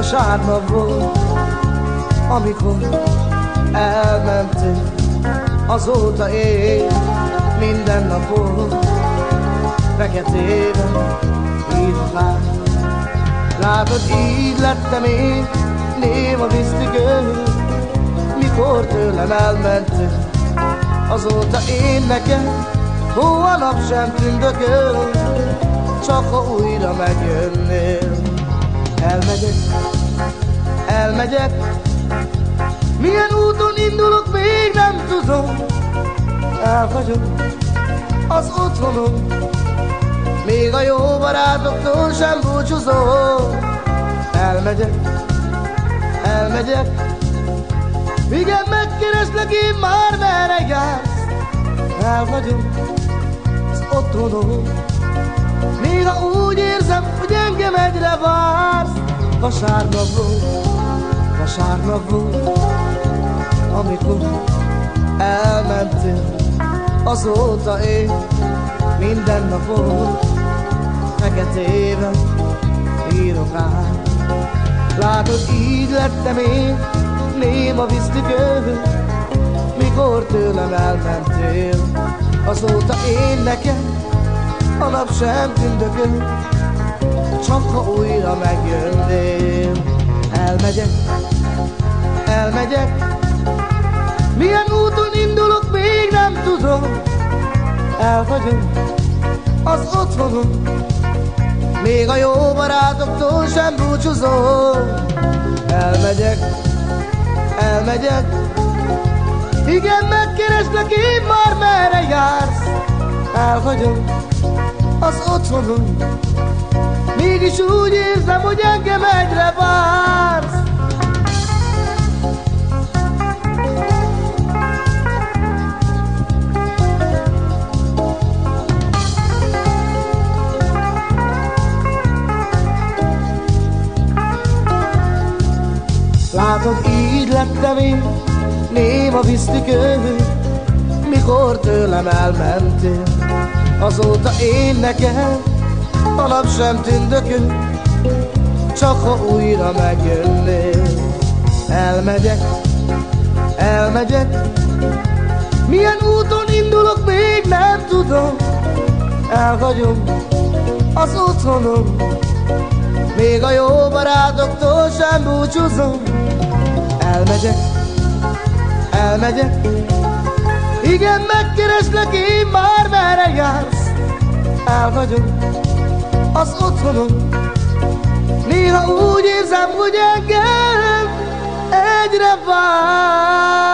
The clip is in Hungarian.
Vasárnap volt, amikor elmentél, azóta én minden napon feketében rá. Látod, így lettem én, néma visztigő, mikor tőlem elmentél, azóta én nekem, hó a nap sem tündököl, csak ha újra megjönnél. Elmegyek, elmegyek, milyen úton indulok, még nem tudom. Elhagyom az otthonom, még a jó barátoktól sem búcsúzom. Elmegyek, elmegyek, igen, megkereslek én már merre jársz. Elhagyom az otthonom, még ha úgy érzem, hogy engem egyre vársz Vasárnap volt, vasárnap volt Amikor elmentél Azóta én minden napon Feketében írok rá. Látod, így lettem én Néma visztükő Mikor tőlem elmentél. Azóta én nekem a nap sem tündököl, csak ha újra megjönnél. Elmegyek, elmegyek, milyen úton indulok, még nem tudom. Elhagyom az otthonom, még a jó barátoktól sem búcsúzom. Elmegyek, elmegyek, igen, megkereslek, én már merre jársz. Elhagyom az otthonom Mégis úgy érzem, hogy engem egyre vársz. Látod, így lettem én, néma visztikő, mikor tőlem elmentél. Azóta én nekem a nap sem tündökön Csak ha újra megjönnél. Elmegyek, elmegyek Milyen úton indulok, még nem tudom. Elhagyom az otthonom Még a jó barátoktól sem búcsúzom. Elmegyek, elmegyek igen, megkereslek én már merre jársz? Elhagyom az otthonom Néha úgy érzem, hogy engem egyre vár